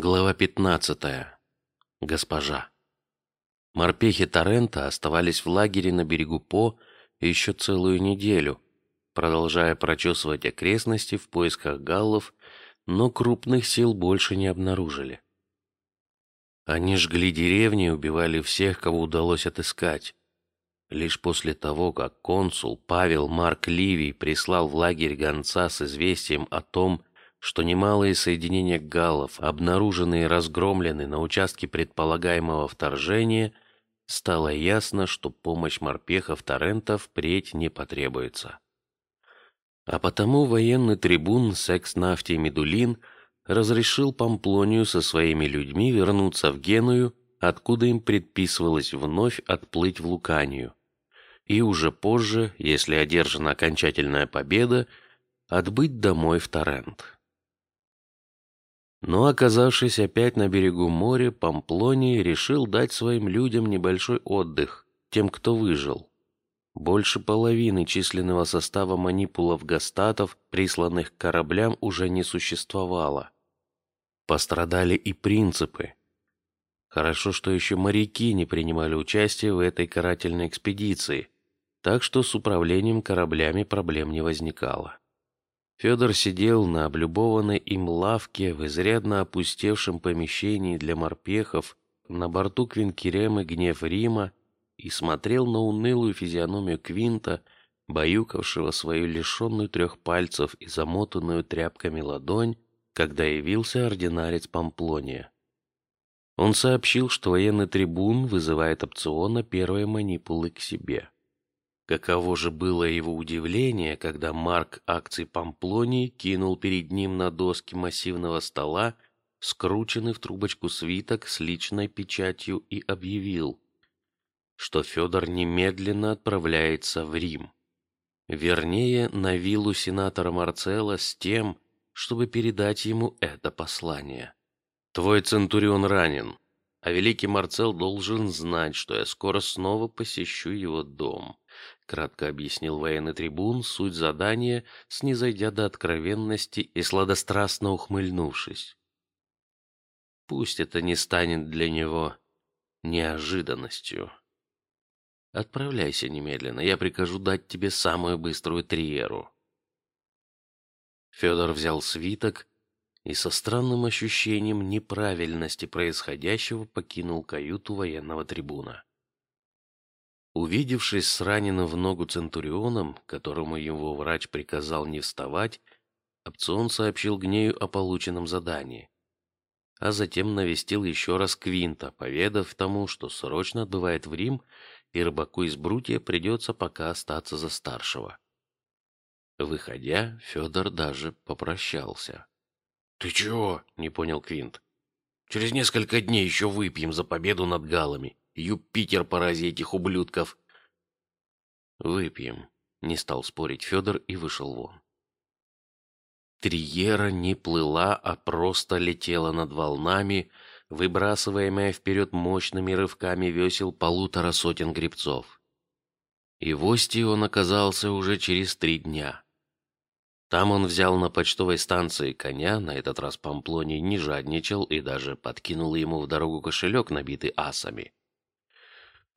Глава пятнадцатая. Госпожа. Морпехи Торрента оставались в лагере на берегу По еще целую неделю, продолжая прочесывать окрестности в поисках галлов, но крупных сил больше не обнаружили. Они жгли деревни и убивали всех, кого удалось отыскать. Лишь после того, как консул Павел Марк Ливий прислал в лагерь гонца с известием о том, что немалые соединения галлов, обнаруженные и разгромлены на участке предполагаемого вторжения, стало ясно, что помощь морпехов Торрента впредь не потребуется. А потому военный трибун Секс Нафтий Медулин разрешил Памплонию со своими людьми вернуться в Геную, откуда им предписывалось вновь отплыть в Луканию, и уже позже, если одержана окончательная победа, отбыть домой в Торрент. Но оказавшись опять на берегу моря, Памплоний решил дать своим людям небольшой отдых, тем, кто выжил. Больше половины численного состава манипулов гастатов, присланных к кораблям, уже не существовало. Пострадали и принципы. Хорошо, что еще моряки не принимали участие в этой карательной экспедиции, так что с управлением кораблями проблем не возникало. Федор сидел на облюбованной им лавке в изрядно опустевшем помещении для морпехов на борту Квинкеремы Гнев Рима и смотрел на унылую физиономию Квинта, баюкавшего свою лишенную трех пальцев и замотанную тряпками ладонь, когда явился ординарец Памплония. Он сообщил, что военный трибун вызывает опциона первой манипулы к себе. Каково же было его удивление, когда Марк акций Памплонии кинул перед ним на доски массивного стола скрученный в трубочку свиток с личной печатью и объявил, что Федор немедленно отправляется в Рим, вернее на виллу сенатора Марцелла с тем, чтобы передать ему это послание. Твой центурион ранен, а великий Марцел должен знать, что я скоро снова посещу его дом кратко объяснил военный трибун суть задания, снизойдя до откровенности и сладострастно ухмыльнувшись. Пусть это не станет для него неожиданностью. Отправляйся немедленно, я прикажу дать тебе самую быструю триеру. Федор взял свиток и со странным ощущением неправильности происходящего покинул каюту военного трибуна. Увидевшись с раненым в ногу центурионом, которому его врач приказал не вставать, опцион сообщил Гнею о полученном задании, а затем навестил еще раз Квинта, поведав тому, что срочно отбывает в Рим, и рыбаку из Брутия придется пока остаться за старшего. Выходя, Федор даже попрощался. Ты чего? Не понял Квинт. Через несколько дней еще выпьем за победу над галами. Юпитер порази этих ублюдков. Выпьем. Не стал спорить Федор и вышел вон. Триера не плыла, а просто летела над волнами, выбрасываемая вперед мощными рывками весел полутора сотен гребцов. И в Ости он оказался уже через три дня. Там он взял на почтовой станции коня, на этот раз Памплоний не жадничал и даже подкинул ему в дорогу кошелек, набитый асами.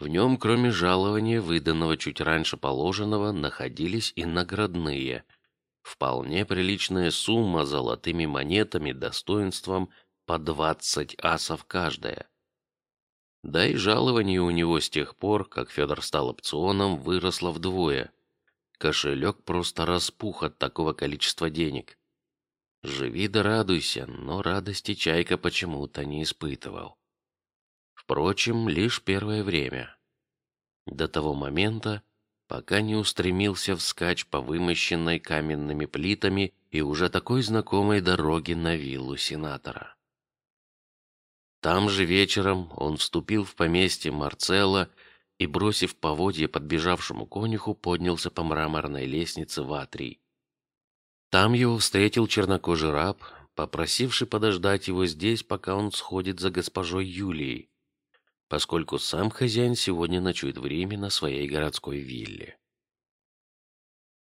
В нем, кроме жалования, выданного чуть раньше положенного, находились и наградные. Вполне приличная сумма золотыми монетами достоинством по двадцать асов каждая. Да и жалование у него с тех пор, как Федор стал опционом, выросло вдвое. Кошелек просто распух от такого количества денег. Живи да радуйся, но радости Чайка почему-то не испытывал. Впрочем, лишь первое время. До того момента, пока не устремился вскачь по вымощенной каменными плитами и уже такой знакомой дороге на виллу сенатора. Там же вечером он вступил в поместье Марцелла и, бросив поводье подбежавшему конюху, поднялся по мраморной лестнице в Атрий. Там его встретил чернокожий раб, попросивший подождать его здесь, пока он сходит за госпожой Юлией, поскольку сам хозяин сегодня ночует в Риме на своей городской вилле.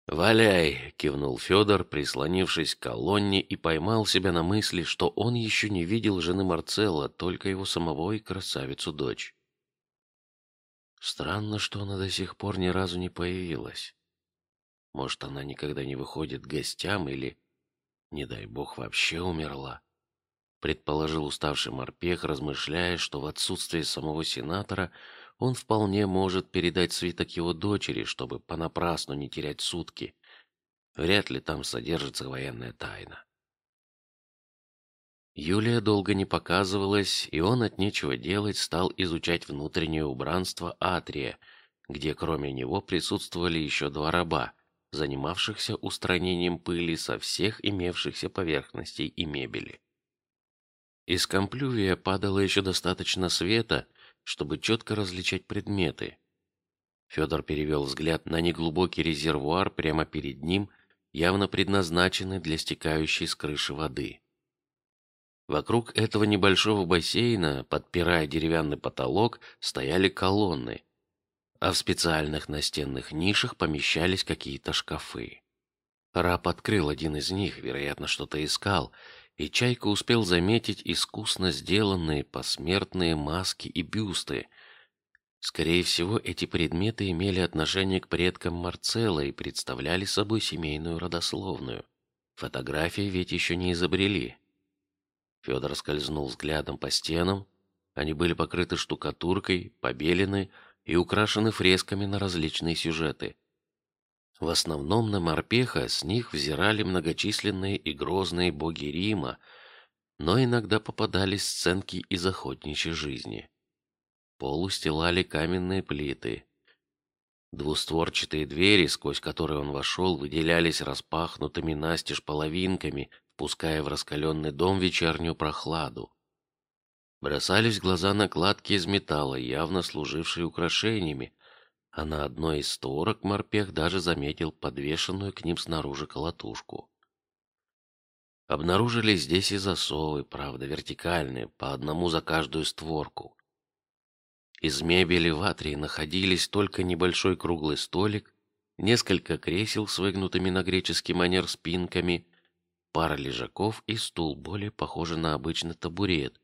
Валяй, кивнул Федор, прислонившись к колонне и поймал себя на мысли, что он еще не видел жены Марцелла, только его самого и красавицу дочь. Странно, что она до сих пор ни разу не появилась. Может, она никогда не выходит к гостям или, не дай бог, вообще умерла? Предположил уставший морпех, размышляя, что в отсутствие самого сенатора он вполне может передать свиток его дочери, чтобы понапрасну не терять сутки. Вряд ли там содержится военная тайна. Юлия долго не показывалась, и он от нечего делать стал изучать внутреннее убранство Атрия, где кроме него присутствовали еще два раба, занимавшихся устранением пыли со всех имевшихся поверхностей и мебели. Из комплювия падало еще достаточно света, чтобы четко различать предметы. Федор перевел взгляд на неглубокий резервуар прямо перед ним, явно предназначенный для стекающей с крыши воды. Вокруг этого небольшого бассейна, подпирая деревянный потолок, стояли колонны, а в специальных настенных нишах помещались какие-то шкафы. Раб открыл один из них, вероятно, что-то искал, и Чайка успел заметить искусно сделанные посмертные маски и бюсты. Скорее всего, эти предметы имели отношение к предкам Марцелла и представляли собой семейную родословную. Фотографии ведь еще не изобрели. Федор скользнул взглядом по стенам. Они были покрыты штукатуркой, побелены и украшены фресками на различные сюжеты. В основном на морпеха с них взирали многочисленные и грозные боги Рима, но иногда попадались сценки из охотничьей жизни. Пол устилали каменные плиты. Двустворчатые двери, сквозь которые он вошел, выделялись распахнутыми настежь половинками, впуская в раскаленный дом вечернюю прохладу. Бросались глаза накладки из металла, явно служившие украшениями, а на одной из створок морпех даже заметил подвешенную к ним снаружи колотушку. Обнаружили здесь и засовы, правда вертикальные, по одному за каждую створку. Из мебели в атрии находились только небольшой круглый столик, несколько кресел с выгнутыми на греческий манер спинками пара лежаков и стул, более похожий на обычный табурет,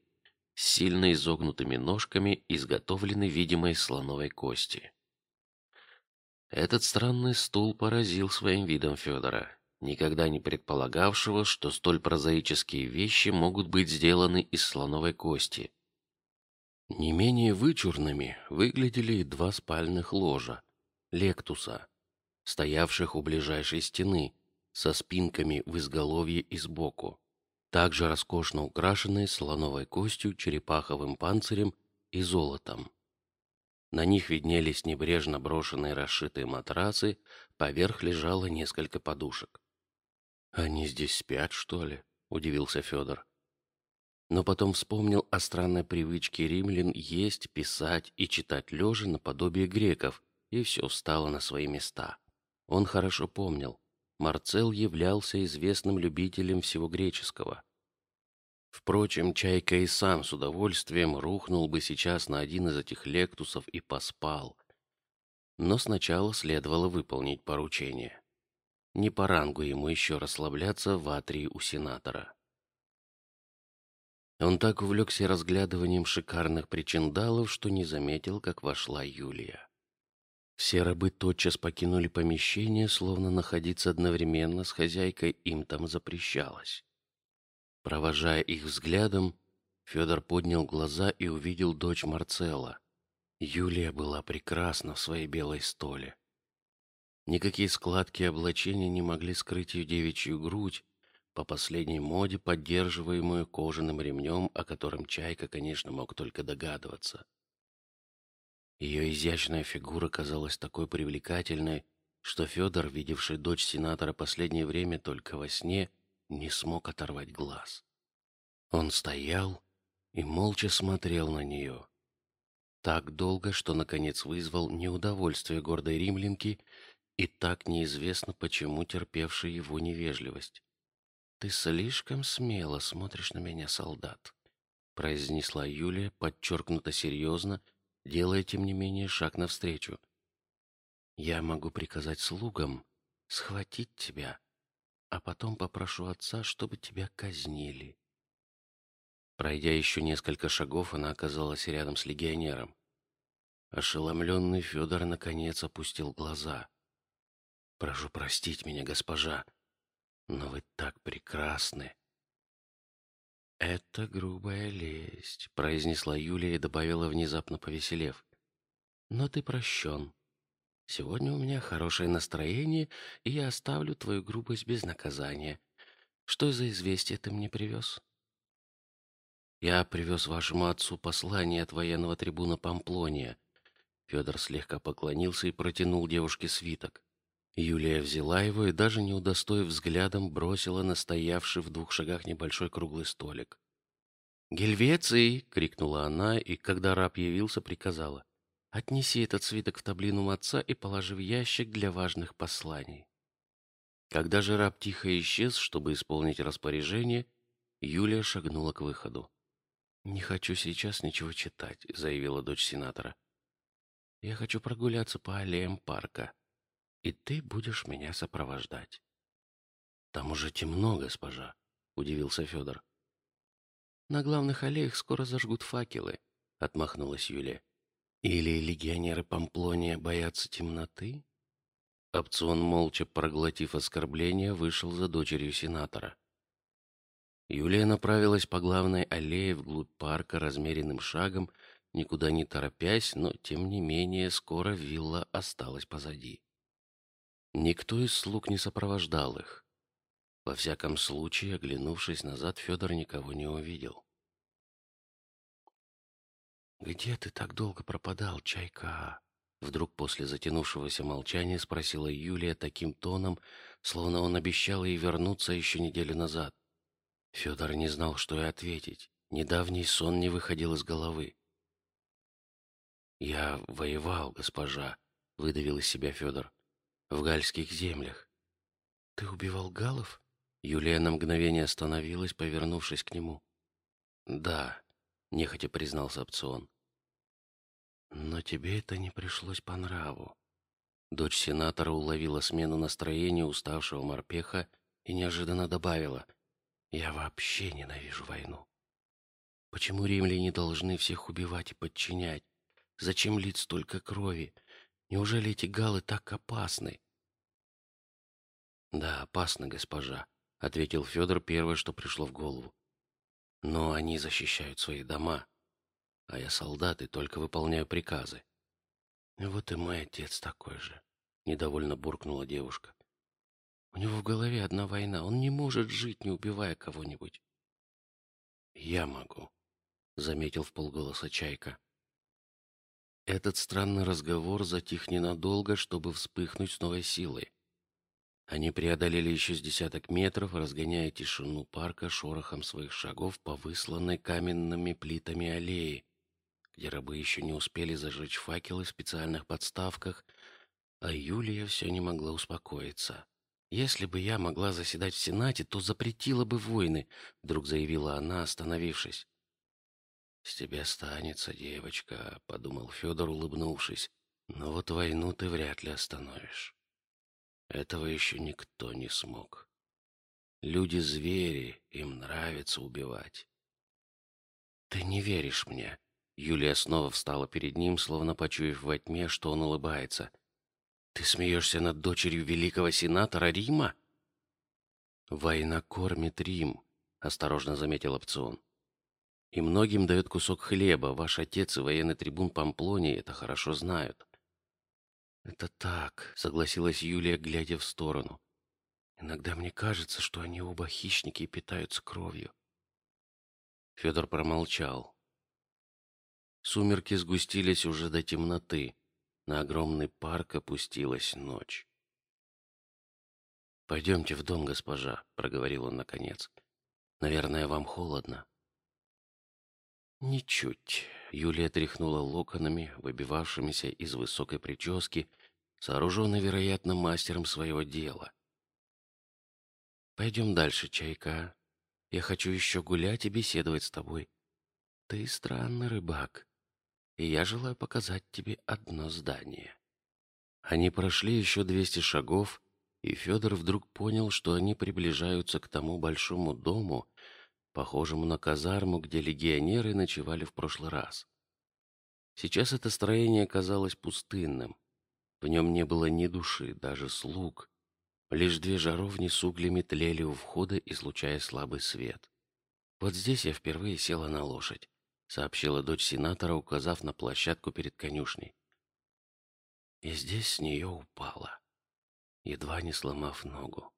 с сильно изогнутыми ножками, изготовленный видимо из слоновой кости. Этот странный стул поразил своим видом Федора, никогда не предполагавшего, что столь прозаические вещи могут быть сделаны из слоновой кости. Не менее вычурными выглядели и два спальных ложа, лектуса, стоявших у ближайшей стены, со спинками в изголовье и сбоку, также роскошно украшенные слоновой костью, черепаховым панцирем и золотом. На них виднелись небрежно брошенные расшитые матрасы, поверх лежало несколько подушек. Они здесь спят, что ли? удивился Федор. Но потом вспомнил о странной привычке римлян есть, писать и читать лежа наподобие греков, и все встало на свои места. Он хорошо помнил, Марцел являлся известным любителем всего греческого. Впрочем, Чайка и сам с удовольствием рухнул бы сейчас на один из этих лектусов и поспал. Но сначала следовало выполнить поручение. Не по рангу ему еще расслабляться в атрии у сенатора. Он так увлекся разглядыванием шикарных причиндалов, что не заметил, как вошла Юлия. Все рабы тотчас покинули помещение, словно находиться одновременно с хозяйкой им там запрещалось. Провожая их взглядом, Федор поднял глаза и увидел дочь Марцела. Юлия была прекрасна в своей белой столе. Никакие складки облачения не могли скрыть ее девичью грудь, по последней моде поддерживаемую кожаным ремнем, о котором Чайка, конечно, мог только догадываться. Ее изящная фигура казалась такой привлекательной, что Федор, видевший дочь сенатора последнее время только во сне, не смог оторвать глаз. Он стоял и молча смотрел на нее, так долго, что наконец вызвал неудовольствие гордой римлянки и так неизвестно почему терпевшей его невежливость. Ты слишком смело смотришь на меня, солдат, произнесла Юлия подчеркнуто серьезно делая тем не менее шаг навстречу. Я могу приказать слугам схватить тебя, а потом попрошу отца, чтобы тебя казнили. Пройдя еще несколько шагов, она оказалась рядом с легионером. Ошеломленный Федор наконец опустил глаза. Прошу простить меня, госпожа, но вы так прекрасны. Это грубая лесть, произнесла Юлия и добавила внезапно повеселев. Но ты прощен. Сегодня у меня хорошее настроение, и я оставлю твою грубость без наказания. Что за известие ты мне привез? Я привез вашему отцу послание от военного трибуна Памплония. Федор слегка поклонился и протянул девушке свиток. Юлия взяла его и даже не удостоив взглядом бросила на стоявший в двух шагах небольшой круглый столик. Гельвеций! крикнула она и, когда раб явился, приказала: отнеси этот свиток в таблину отца и положи в ящик для важных посланий. Когда же раб тихо исчез, чтобы исполнить распоряжение, Юлия шагнула к выходу. Не хочу сейчас ничего читать, заявила дочь сенатора. Я хочу прогуляться по аллеям парка, и ты будешь меня сопровождать. Там уже темно, госпожа, удивился Федор. На главных аллеях скоро зажгут факелы, отмахнулась Юлия. Или легионеры Памплония боятся темноты? Опцион молча проглотив оскорбление, вышел за дочерью сенатора. Юлия направилась по главной аллее вглубь парка размеренным шагом, никуда не торопясь, но тем не менее скоро вилла осталась позади. Никто из слуг не сопровождал их. Во всяком случае, оглянувшись назад, Федор никого не увидел. Где ты так долго пропадал, чайка? Вдруг после затянувшегося молчания спросила Юлия таким тоном, словно он обещал ей вернуться еще неделю назад. Федор не знал, что и ответить. Недавний сон не выходил из головы. Я воевал, госпожа, выдавил из себя Федор, в гальских землях. Ты убивал галов? Юлия на мгновение остановилась, повернувшись к нему. Да, нехотя признался опцион. Но тебе это не пришлось по нраву. Дочь сенатора уловила смену настроения уставшего морпеха и неожиданно добавила: я вообще ненавижу войну. Почему римляне должны всех убивать и подчинять? Зачем лить столько крови? Неужели эти галы так опасны? Да, опасны, госпожа, ответил Федор первое, что пришло в голову. Но они защищают свои дома, а я солдат и только выполняю приказы. Вот и мой отец такой же, недовольно буркнула девушка. У него в голове одна война. Он не может жить, не убивая кого-нибудь. Я могу, заметил в полголоса Чайка. Этот странный разговор затих ненадолго, чтобы вспыхнуть с новой силой. Они преодолели еще с десяток метров, разгоняя тишину парка шорохом своих шагов по высланной каменными плитами аллеи, где рабы еще не успели зажечь факелы в специальных подставках, а Юлия все не могла успокоиться. Если бы я могла заседать в Сенате, то запретила бы войны, вдруг заявила она, остановившись. С тебя станется, девочка, подумал Федор, улыбнувшись. Но вот войну ты вряд ли остановишь. Этого еще никто не смог. Люди звери, им нравится убивать. Ты не веришь мне? Юлия снова встала перед ним, словно почуяв во тьме, что он улыбается. Ты смеешься над дочерью великого сенатора Рима? Война кормит Рим, осторожно заметил опцион. И многим дает кусок хлеба. Ваш отец и военный трибун Памплонии это хорошо знают. Это так, согласилась Юлия, глядя в сторону. Иногда мне кажется, что они оба хищники и питаются кровью. Федор промолчал. Сумерки сгустились уже до темноты. На огромный парк опустилась ночь. Пойдемте в дом, госпожа, проговорил он наконец. Наверное, вам холодно. Ничуть. Юлия тряхнула локонами, выбивавшимися из высокой прически, сооруженной, вероятно, мастером своего дела. Пойдем дальше, чайка. Я хочу еще гулять и беседовать с тобой. Ты странный рыбак и я желаю показать тебе одно здание. Они прошли еще двести шагов, и Федор вдруг понял, что они приближаются к тому большому дому, похожему на казарму, где легионеры ночевали в прошлый раз. Сейчас это строение казалось пустынным. В нем не было ни души, даже слуг. Лишь две жаровни с углями тлели у входа, излучая слабый свет. Вот здесь я впервые села на лошадь, сообщила дочь сенатора, указав на площадку перед конюшней. И здесь с нее упала, едва не сломав ногу.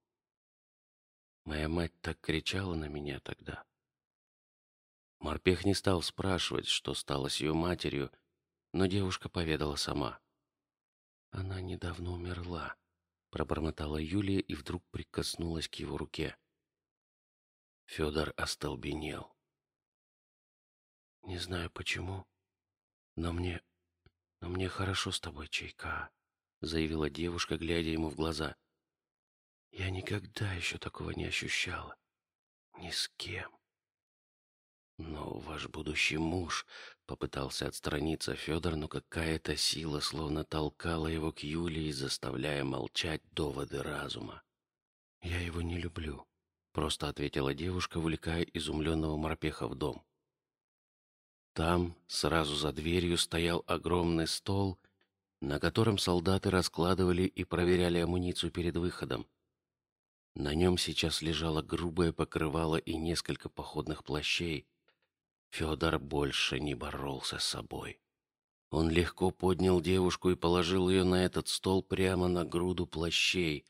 Моя мать так кричала на меня тогда. Морпех не стал спрашивать, что стало с ее матерью, но девушка поведала сама. Она недавно умерла, пробормотала Юлия и вдруг прикоснулась к его руке. Федор остолбенел. Не знаю почему, но мне, но мне хорошо с тобой, Чайка, заявила девушка, глядя ему в глаза. Я никогда еще такого не ощущала, ни с кем. Но ваш будущий муж попытался отстраниться Федор, но какая-то сила словно толкала его к Юлии, заставляя молчать доводы разума. Я его не люблю, просто ответила девушка, увлекая изумленного морпеха в дом. Там, сразу за дверью, стоял огромный стол, на котором солдаты раскладывали и проверяли амуницию перед выходом. На нем сейчас лежало грубое покрывало и несколько походных плащей, Федор больше не боролся с собой. Он легко поднял девушку и положил ее на этот стол прямо на груду плащей.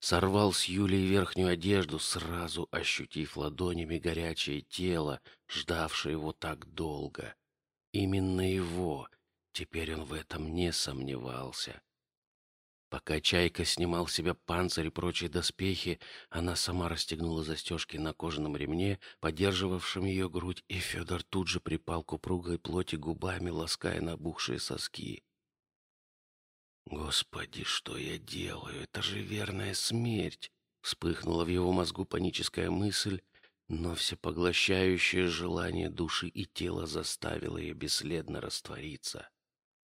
Сорвал с Юлии верхнюю одежду, сразу ощутив ладонями горячее тело, ждавшее его так долго. Именно его. Теперь он в этом не сомневался. Пока Чайка снимал с себя панцирь и прочие доспехи, она сама расстегнула застежки на кожаном ремне, поддерживавшем ее грудь, и Федор тут же припал к упругой плоти губами, лаская набухшие соски. Господи, что я делаю? Это же верная смерть! Вспыхнула в его мозгу паническая мысль, но всепоглощающее желание души и тела заставило ее бесследно раствориться.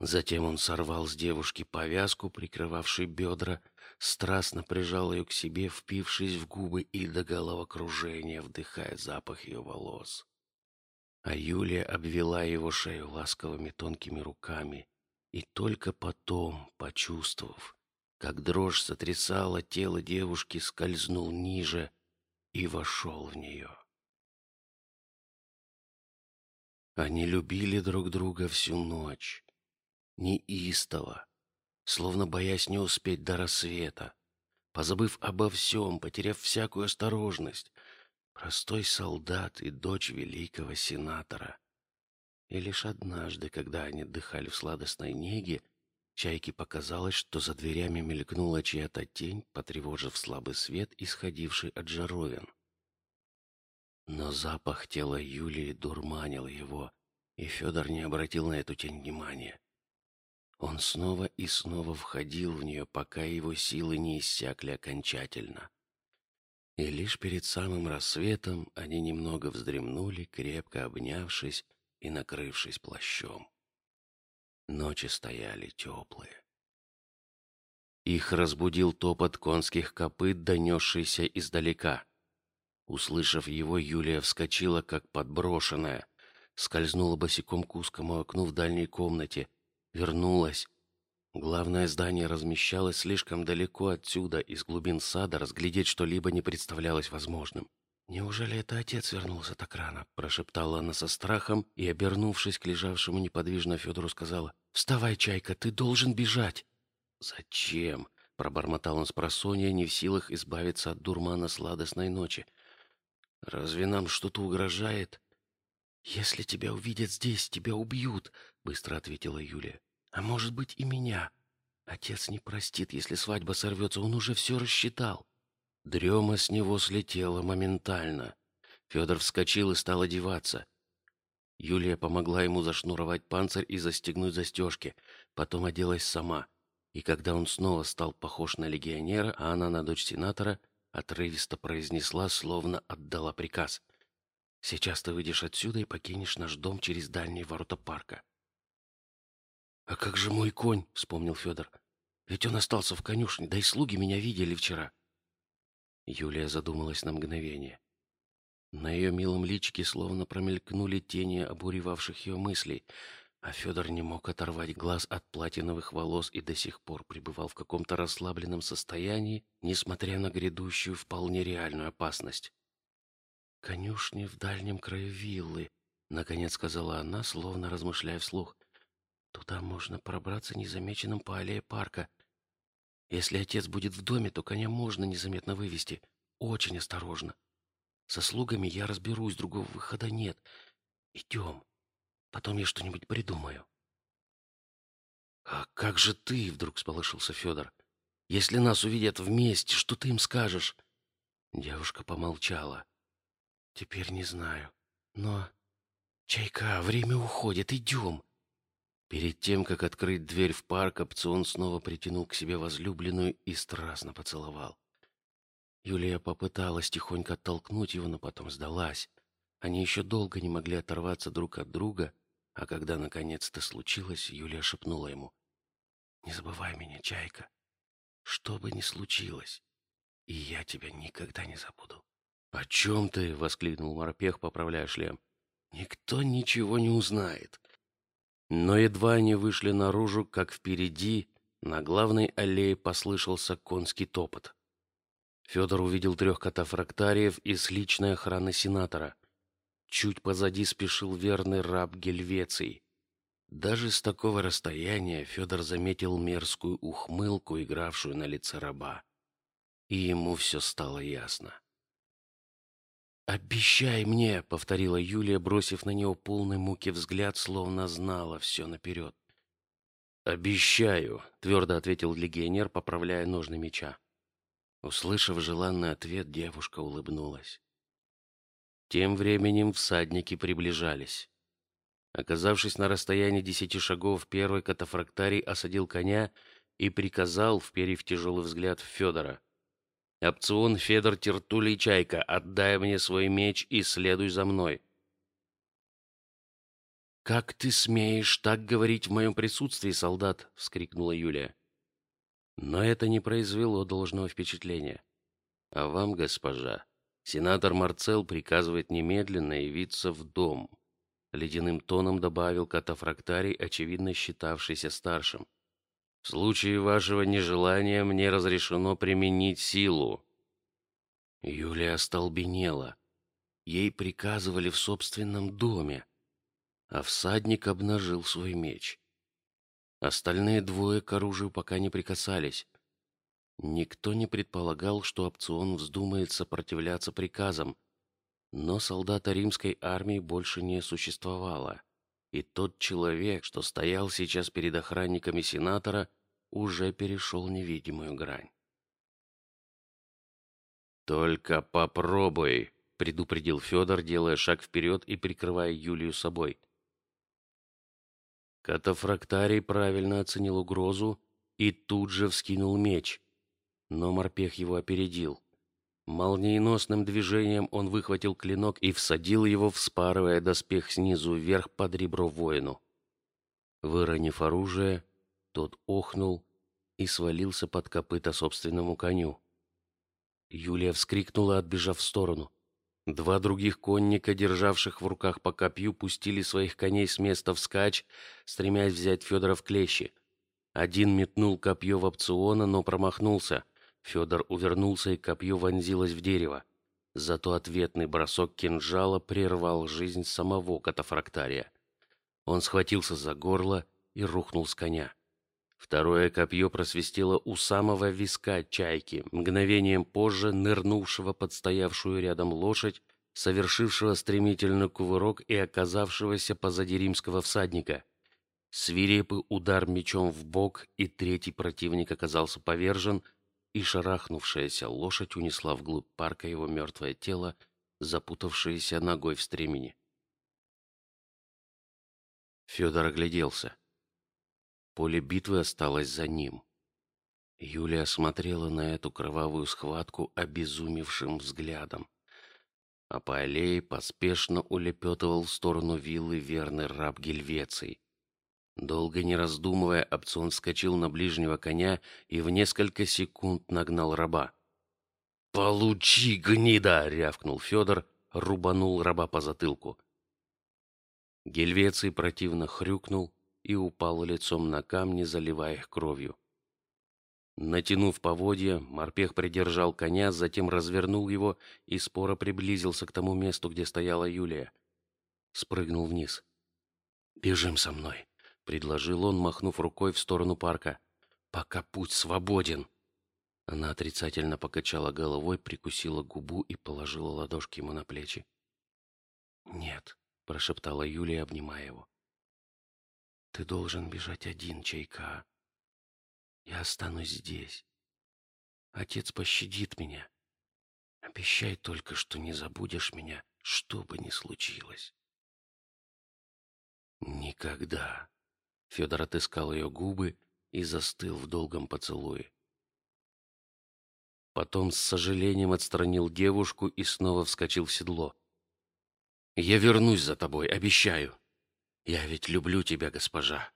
Затем он сорвал с девушки повязку, прикрывавшей бедра, страстно прижал ее к себе, впившись в губы и до головокружения, вдыхая запах ее волос. А Юлия обвела его шею ласковыми тонкими руками, и только потом, почувствовав, как дрожь сотрясала тело девушки, скользнул ниже и вошел в нее. Они любили друг друга всю ночь неистово, словно боясь не успеть до рассвета, позабыв обо всем, потеряв всякую осторожность, простой солдат и дочь великого сенатора. И лишь однажды, когда они отдыхали в сладостной неге, Чайке показалось, что за дверями мелькнула чья-то тень, потревожив слабый свет, исходивший от жаровин. Но запах тела Юлии дурманил его, и Федор не обратил на эту тень внимания. Он снова и снова входил в нее, пока его силы не иссякли окончательно. И лишь перед самым рассветом они немного вздремнули, крепко обнявшись и накрывшись плащом. Ночи стояли теплые. Их разбудил топот конских копыт, донесшийся издалека. Услышав его, Юлия вскочила, как подброшенная, скользнула босиком к узкому окну в дальней комнате — вернулась. Главное здание размещалось слишком далеко отсюда, из глубин сада, разглядеть что-либо не представлялось возможным. Неужели это отец вернулся так рано? прошептала она со страхом и, обернувшись к лежавшему неподвижно Федору, сказала: "Вставай, чайка, ты должен бежать". Зачем? пробормотал он с просонья, не в силах избавиться от дурмана сладостной ночи. Разве нам что-то угрожает? Если тебя увидят здесь, тебя убьют, быстро ответила Юлия. А может быть и меня. Отец не простит, если свадьба сорвется, он уже все рассчитал. Дрема с него слетела моментально. Федор вскочил и стал одеваться. Юлия помогла ему зашнуровать панцирь и застегнуть застежки, потом оделась сама. И когда он снова стал похож на легионера, а она на дочь сенатора, отрывисто произнесла, словно отдала приказ: Сейчас ты выйдешь отсюда и покинешь наш дом через дальние ворота парка. А как же мой конь? вспомнил Федор. Ведь он остался в конюшне, да и слуги меня видели вчера. Юлия задумалась на мгновение. На ее милом личике словно промелькнули тени обуревавших ее мыслей, а Федор не мог оторвать глаз от платиновых волос и до сих пор пребывал в каком-то расслабленном состоянии, несмотря на грядущую вполне реальную опасность. «Конюшни в дальнем краю виллы», — наконец сказала она, словно размышляя вслух. «Туда можно пробраться незамеченным по аллее парка. Если отец будет в доме, то коня можно незаметно вывести. Очень осторожно. Со слугами я разберусь, другого выхода нет. Идем. Потом я что-нибудь придумаю. А как же ты? Вдруг сполошился Федор. Если нас увидят вместе, что ты им скажешь? Девушка помолчала. Теперь не знаю. Но чайка, время уходит. Идем. Перед тем, как открыть дверь в парк, опцион снова притянул к себе возлюбленную и страстно поцеловал. Юлия попыталась тихонько оттолкнуть его, но потом сдалась. Они еще долго не могли оторваться друг от друга, а когда наконец-то случилось, Юлия шепнула ему: "Не забывай меня, чайка, что бы ни случилось, и я тебя никогда не забуду". "О чем ты?" воскликнул Морпех, поправляя шлем. "Никто ничего не узнает". Но едва они вышли наружу, как впереди на главной аллее послышался конский топот. Федор увидел трех катафрактариев из личной охраны сенатора. Чуть позади спешил верный раб Гельвеций. Даже с такого расстояния Федор заметил мерзкую ухмылку, игравшую на лице раба, и ему все стало ясно. «Обещай мне!» — повторила Юлия, бросив на него полный муки взгляд, словно знала все наперед. «Обещаю!» — твердо ответил легионер, поправляя ножны меча. Услышав желанный ответ, девушка улыбнулась. Тем временем всадники приближались. Оказавшись на расстоянии десяти шагов, первый катафрактарий осадил коня и приказал, вперив тяжелый взгляд в Федора: "Опцион Федор Тертулий Чайка, отдай мне свой меч и следуй за мной". Как ты смеешь так говорить в моем присутствии, солдат? – вскрикнула Юлия. Но это не произвело должного впечатления. А вам, госпожа, сенатор Марцел приказывает немедленно явиться в дом. Ледяным тоном добавил катафрактарий, очевидно считавшийся старшим. В случае вашего нежелания мне разрешено применить силу. Юлия остолбенела. Ей приказывали в собственном доме, а всадник обнажил свой меч. Остальные двое к оружию пока не прикасались. Никто не предполагал, что опцион вздумает сопротивляться приказам, но солдата римской армии больше не существовало, и тот человек, что стоял сейчас перед охранниками сенатора, уже перешел невидимую грань. Только попробуй, предупредил Федор, делая шаг вперед и прикрывая Юлию собой. Катафрактарий правильно оценил угрозу и тут же вскинул меч, но морпех его опередил. Молниеносным движением он выхватил клинок и всадил его, вспарывая доспех снизу вверх под ребро воину. Выронив оружие, тот охнул и свалился под копыта собственному коню. Юлия вскрикнула, отбежав в сторону. Два других конника, державших в руках по копью, пустили своих коней с места вскачь, стремясь взять Федора в клещи. Один метнул копье в опциона, но промахнулся. Федор увернулся, и копье вонзилось в дерево. Зато ответный бросок кинжала прервал жизнь самого катафрактария. Он схватился за горло и рухнул с коня. Второе копье просвистело у самого виска чайки, мгновением позже нырнувшего под стоявшую рядом лошадь, совершившего стремительный кувырок и оказавшегося позади римского всадника. Свирепый удар мечом в бок, и третий противник оказался повержен, и шарахнувшаяся лошадь унесла вглубь парка его мертвое тело, запутавшееся ногой в стремени. Федор огляделся. Поле битвы осталось за ним. Юлия смотрела на эту кровавую схватку обезумевшим взглядом, а по аллее поспешно улепетывал в сторону виллы верный раб Гельвеций. Долго не раздумывая, опцион вскочил на ближнего коня и в несколько секунд нагнал раба. Получи, гнида! рявкнул Федор, рубанул раба по затылку. Гельвеций противно хрюкнул и упал лицом на камни, заливая их кровью. Натянув поводья, морпех придержал коня, затем развернул его и споро приблизился к тому месту, где стояла Юлия. Спрыгнул вниз. Бежим со мной, предложил он, махнув рукой в сторону парка. Пока путь свободен. Она отрицательно покачала головой, прикусила губу и положила ладошки ему на плечи. Нет, прошептала Юлия, обнимая его. Ты должен бежать один, Чайка. Я останусь здесь. Отец пощадит меня. Обещай только, что не забудешь меня, что бы ни случилось. Никогда. Федор отыскал ее губы и застыл в долгом поцелуе. Потом с сожалением отстранил девушку и снова вскочил в седло. Я вернусь за тобой, обещаю. Я ведь люблю тебя, госпожа.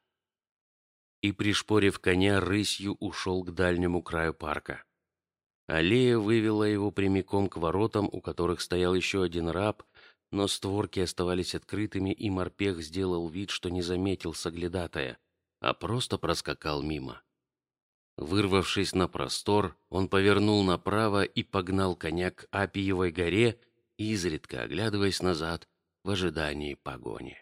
И пришпорив коня, рысью ушел к дальнему краю парка. Аллея вывела его прямиком к воротам, у которых стоял еще один раб, но створки оставались открытыми, и морпех сделал вид, что не заметил соглядатая, а просто проскакал мимо. Вырвавшись на простор, он повернул направо и погнал коня к Апиевой горе, изредка оглядываясь назад в ожидании погони.